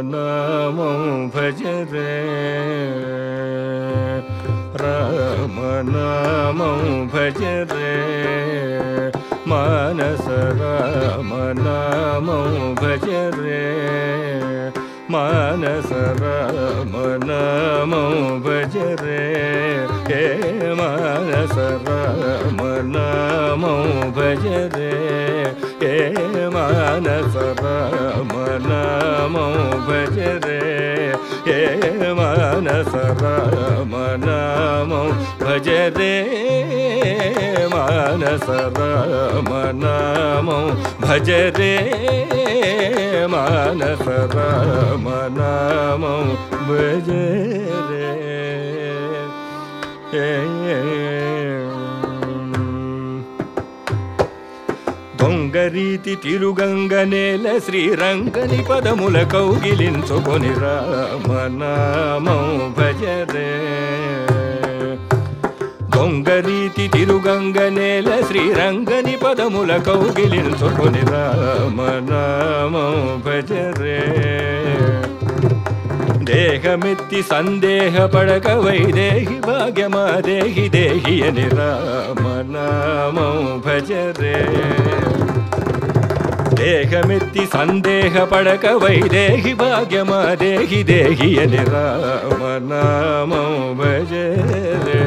रामो भजरे रामनामो भजरे मानस रामनामं नाम रे। मनमो बजरे हे मानमो बजरे हे मनसरमनमो मनमो बजरे भजे मान सदा भज दे मन सद मनम भज दे मन सदा मनमरे దొంగరీతి తిరుగంగ నేల శ్రీరంగని పదముల కౌగిలించుకొని రామనామం భజరే. దొంగరీతి తిరుగంగ నేల శ్రీరంగని పదముల కౌగిలించుకొని రామనామం భజరే. దేహమెత్తి సందేహపడక వైదేహి భాగ్యమా దేహి దేహి అని రామనామం భజరే దేహమెత్తి సందేహపడక వైదేహి భాగ్యమా దేహి దేహి అని రామనామం భజరే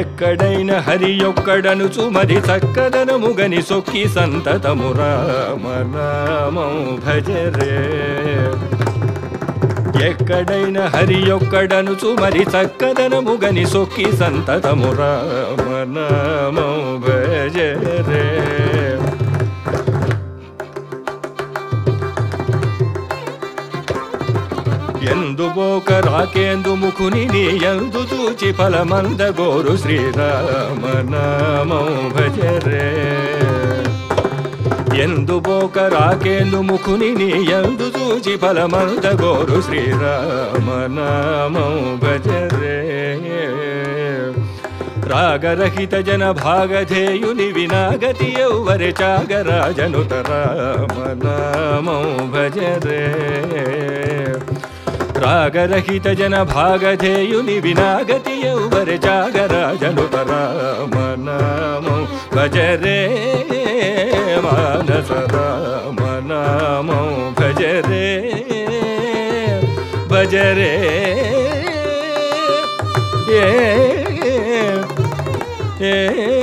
ఎక్కడైన హరి ఒక్కడను చుమది చక్కదనముగని సొక్కి సంతతము రామనామం భజరే ఎక్కడైన హరి ఒక్కడను చుమరి చక్కదనముగని సొక్కి సంతతము రామనామం భజరే. ఎందు బోక రాకేందు ముఖుని నీ ఎందు చూచి ఫలమంద గోరు శ్రీరామనామం భజరే. ఎందు పోక రాకేందు ముఖుని నీ ఎందు చూచి ఫలమంద గోరు శ్రీరామనామం భజరే. రాగరహిత జన భాగధేయుని వినాగతి ఎవ్వరి చాగరాజనుత రామనామం భజరే. రాగరహిత జన భాగధేయుని వినాగతి ఎవ్వరి చాగరాజనుత రామనామం భజరే. मनमो भज रे भज रे ए